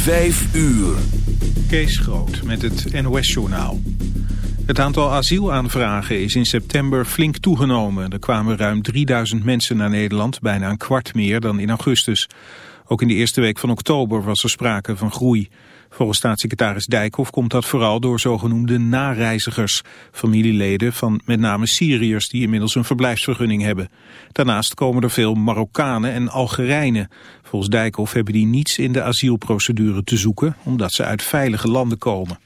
Vijf uur. Kees Groot met het NOS-journaal. Het aantal asielaanvragen is in september flink toegenomen. Er kwamen ruim 3000 mensen naar Nederland, bijna een kwart meer dan in augustus. Ook in de eerste week van oktober was er sprake van groei. Volgens staatssecretaris Dijkhoff komt dat vooral door zogenoemde nareizigers, familieleden van met name Syriërs die inmiddels een verblijfsvergunning hebben. Daarnaast komen er veel Marokkanen en Algerijnen. Volgens Dijkhoff hebben die niets in de asielprocedure te zoeken, omdat ze uit veilige landen komen.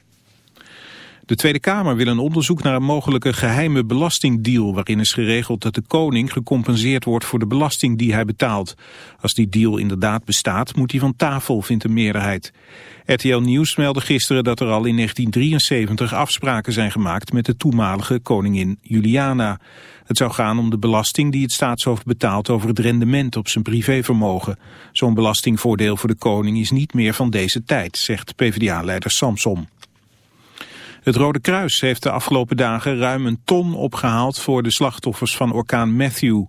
De Tweede Kamer wil een onderzoek naar een mogelijke geheime belastingdeal... waarin is geregeld dat de koning gecompenseerd wordt voor de belasting die hij betaalt. Als die deal inderdaad bestaat, moet hij van tafel, vindt de meerderheid. RTL Nieuws meldde gisteren dat er al in 1973 afspraken zijn gemaakt... met de toenmalige koningin Juliana. Het zou gaan om de belasting die het staatshoofd betaalt over het rendement op zijn privévermogen. Zo'n belastingvoordeel voor de koning is niet meer van deze tijd, zegt PvdA-leider Samson. Het Rode Kruis heeft de afgelopen dagen ruim een ton opgehaald voor de slachtoffers van orkaan Matthew.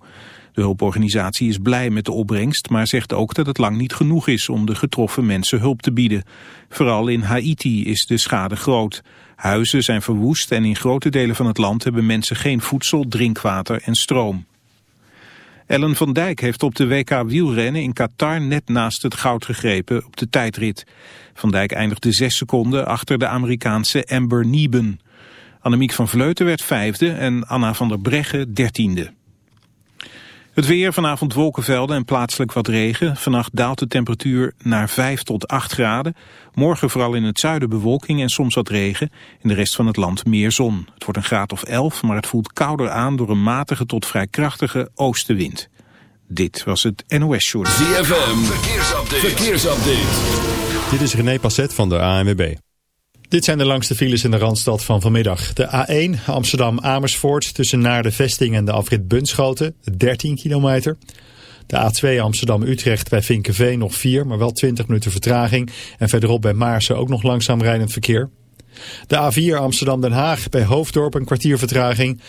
De hulporganisatie is blij met de opbrengst, maar zegt ook dat het lang niet genoeg is om de getroffen mensen hulp te bieden. Vooral in Haiti is de schade groot. Huizen zijn verwoest en in grote delen van het land hebben mensen geen voedsel, drinkwater en stroom. Ellen van Dijk heeft op de WK wielrennen in Qatar net naast het goud gegrepen op de tijdrit. Van Dijk eindigde zes seconden achter de Amerikaanse Amber Nieben. Annemiek van Vleuten werd vijfde en Anna van der Breggen dertiende. Het weer, vanavond wolkenvelden en plaatselijk wat regen. Vannacht daalt de temperatuur naar 5 tot 8 graden. Morgen vooral in het zuiden bewolking en soms wat regen. In de rest van het land meer zon. Het wordt een graad of 11, maar het voelt kouder aan door een matige tot vrij krachtige oostenwind. Dit was het NOS Short. ZFM, verkeersupdate. verkeersupdate. Dit is René Passet van de ANWB. Dit zijn de langste files in de Randstad van vanmiddag. De A1 Amsterdam-Amersfoort tussen naar de vesting en de afrit Bunschoten, 13 kilometer. De A2 Amsterdam-Utrecht bij Vinkenveen nog 4, maar wel 20 minuten vertraging. En verderop bij Maarsen ook nog langzaam rijdend verkeer. De A4 Amsterdam-Den Haag bij Hoofddorp een kwartier vertraging.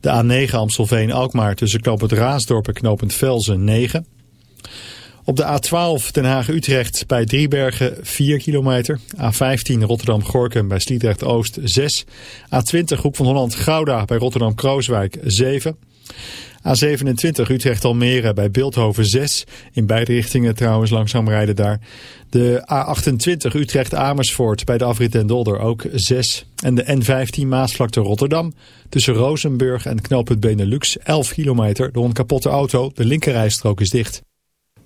De A9 Amstelveen-Alkmaar tussen knooppunt Raasdorp en knooppunt Velzen 9. Op de A12 Den Haag-Utrecht bij Driebergen 4 kilometer. A15 Rotterdam-Gorkum bij Sliedrecht-Oost 6. A20 Hoek van Holland-Gouda bij Rotterdam-Krooswijk 7. A27 Utrecht-Almere bij Beeldhoven 6. In beide richtingen trouwens langzaam rijden daar. De A28 Utrecht-Amersfoort bij de afrit Den Dolder ook 6. En de N15 Maasvlakte Rotterdam. Tussen Rozenburg en knooppunt Benelux 11 kilometer door een kapotte auto. De linkerrijstrook is dicht.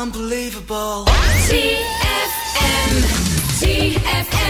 unbelievable. TFM. TFM.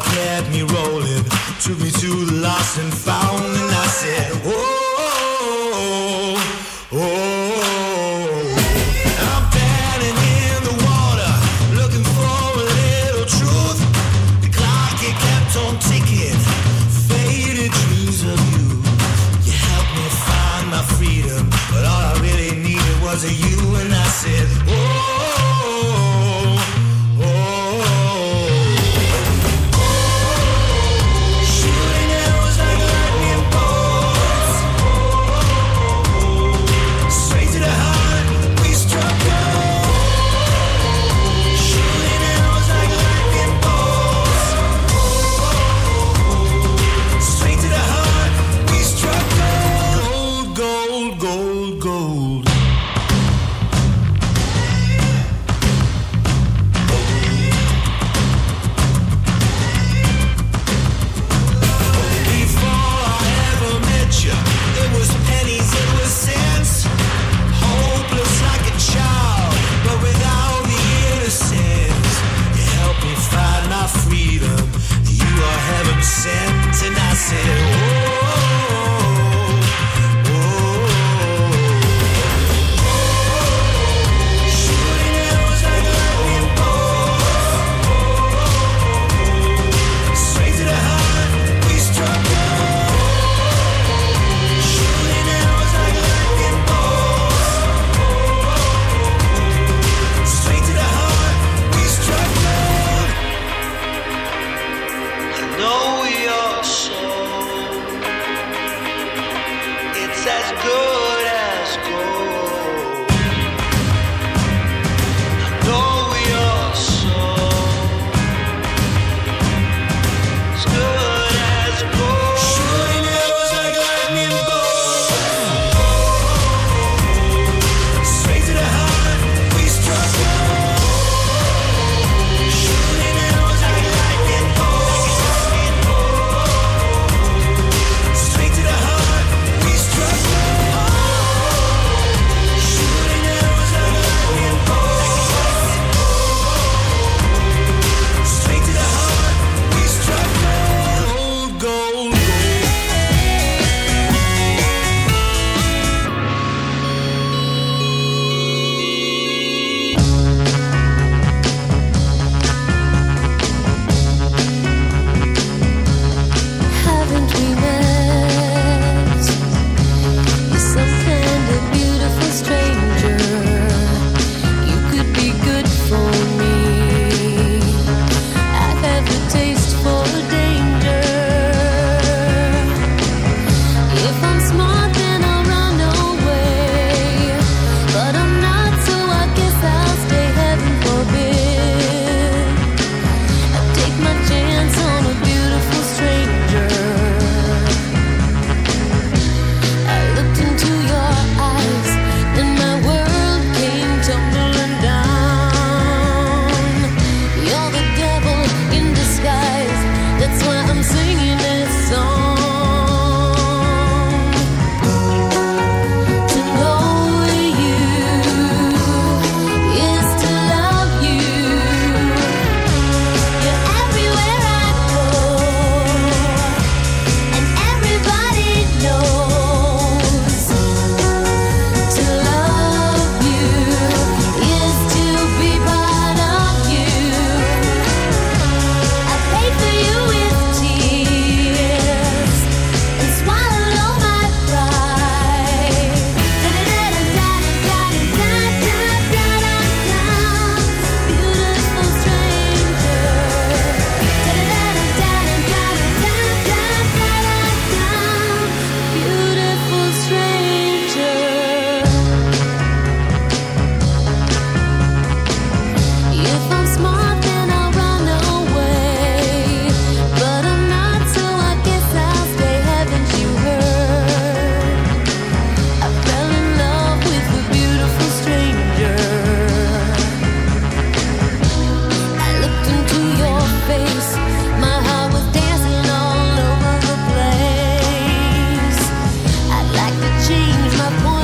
kept me rolling, took me to the lost and found. like to change my point.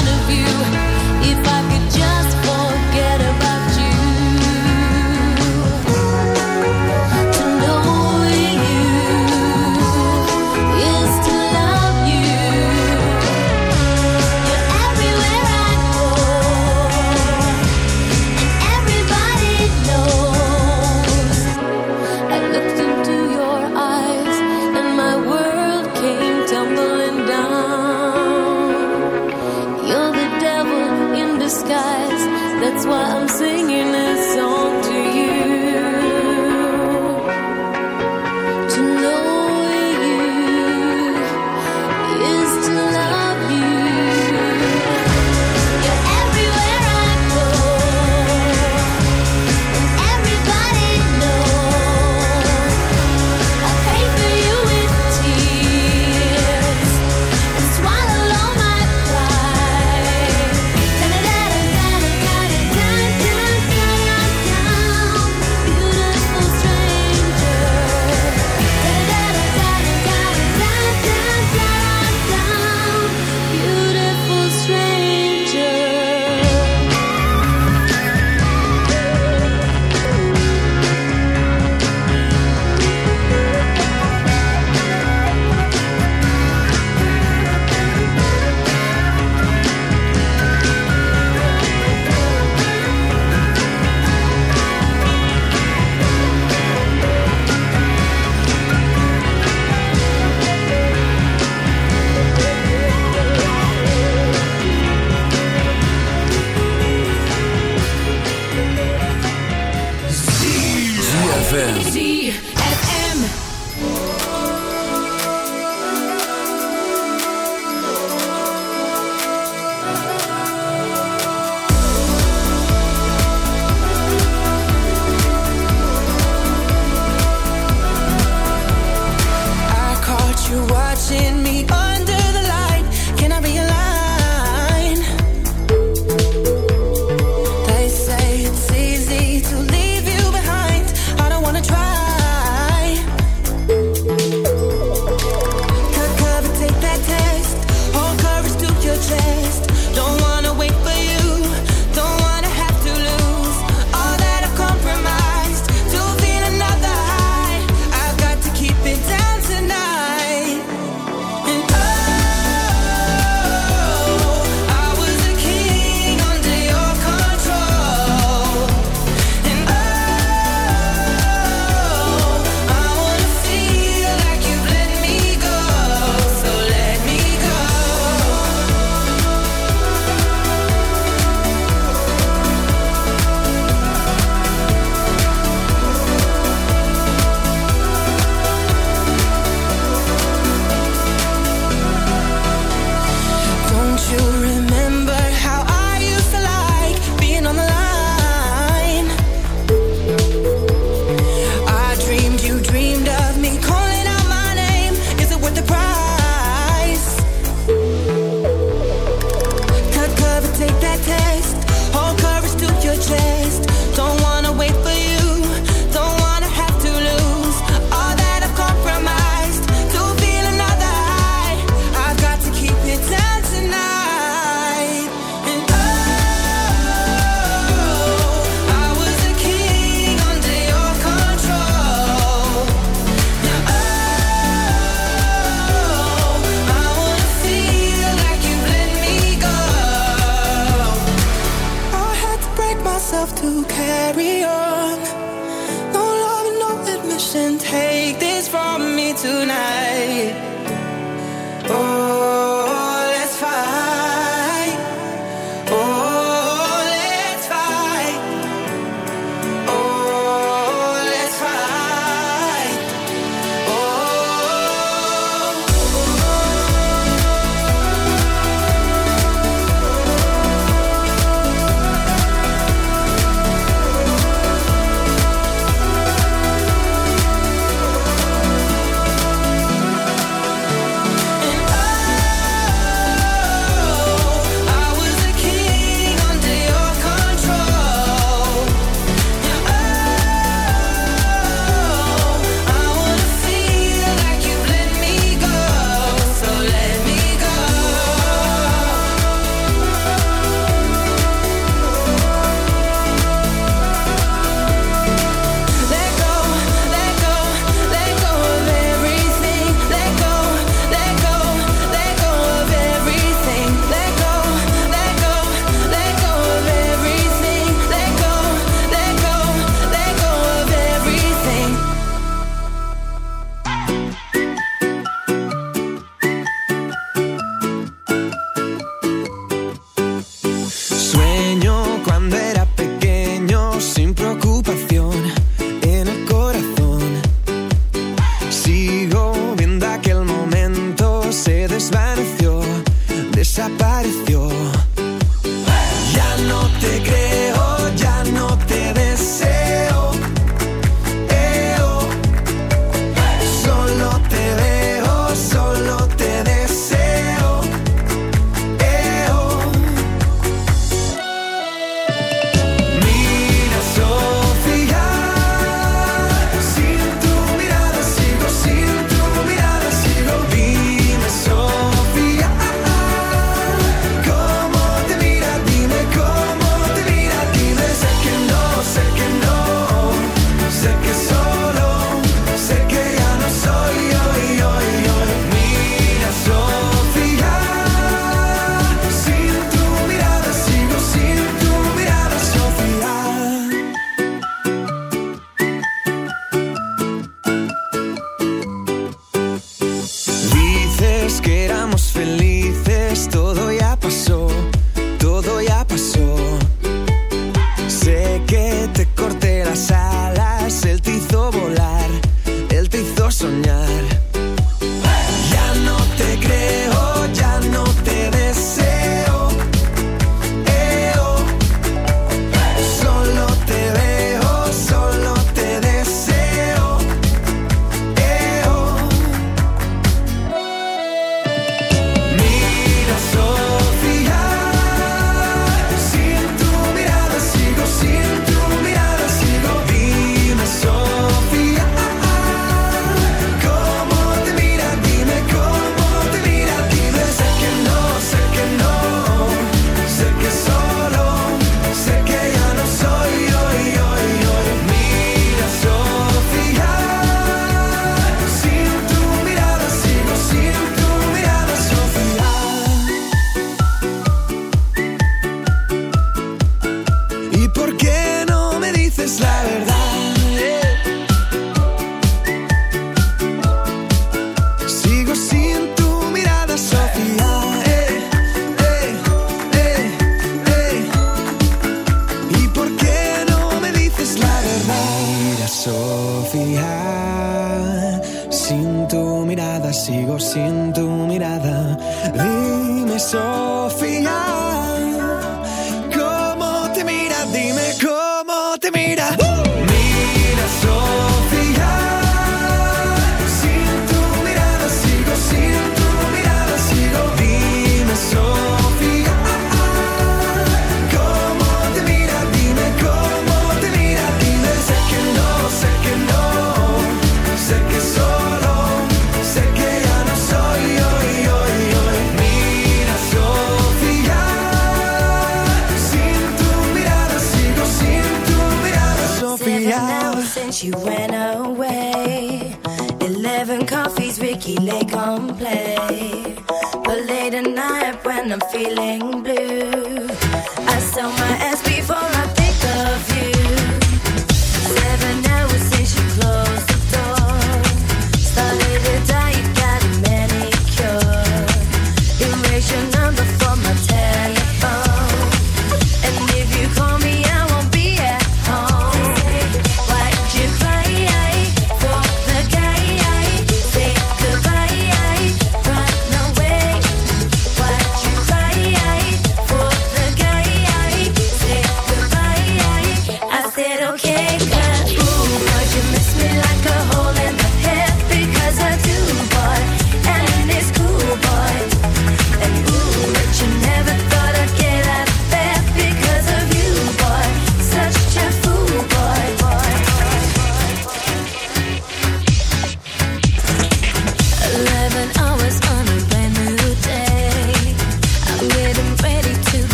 ZFM.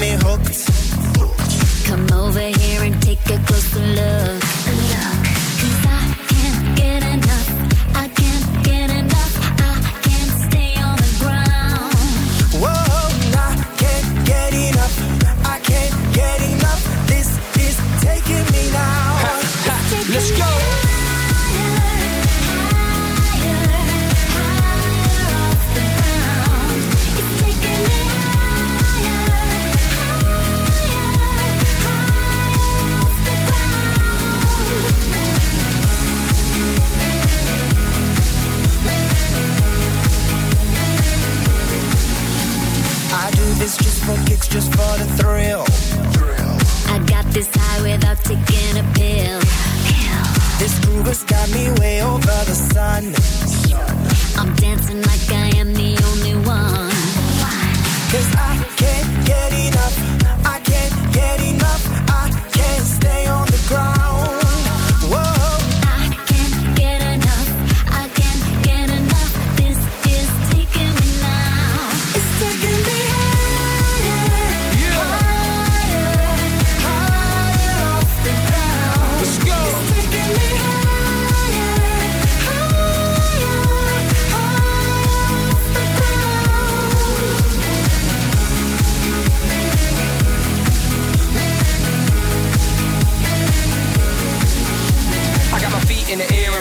Me hooked.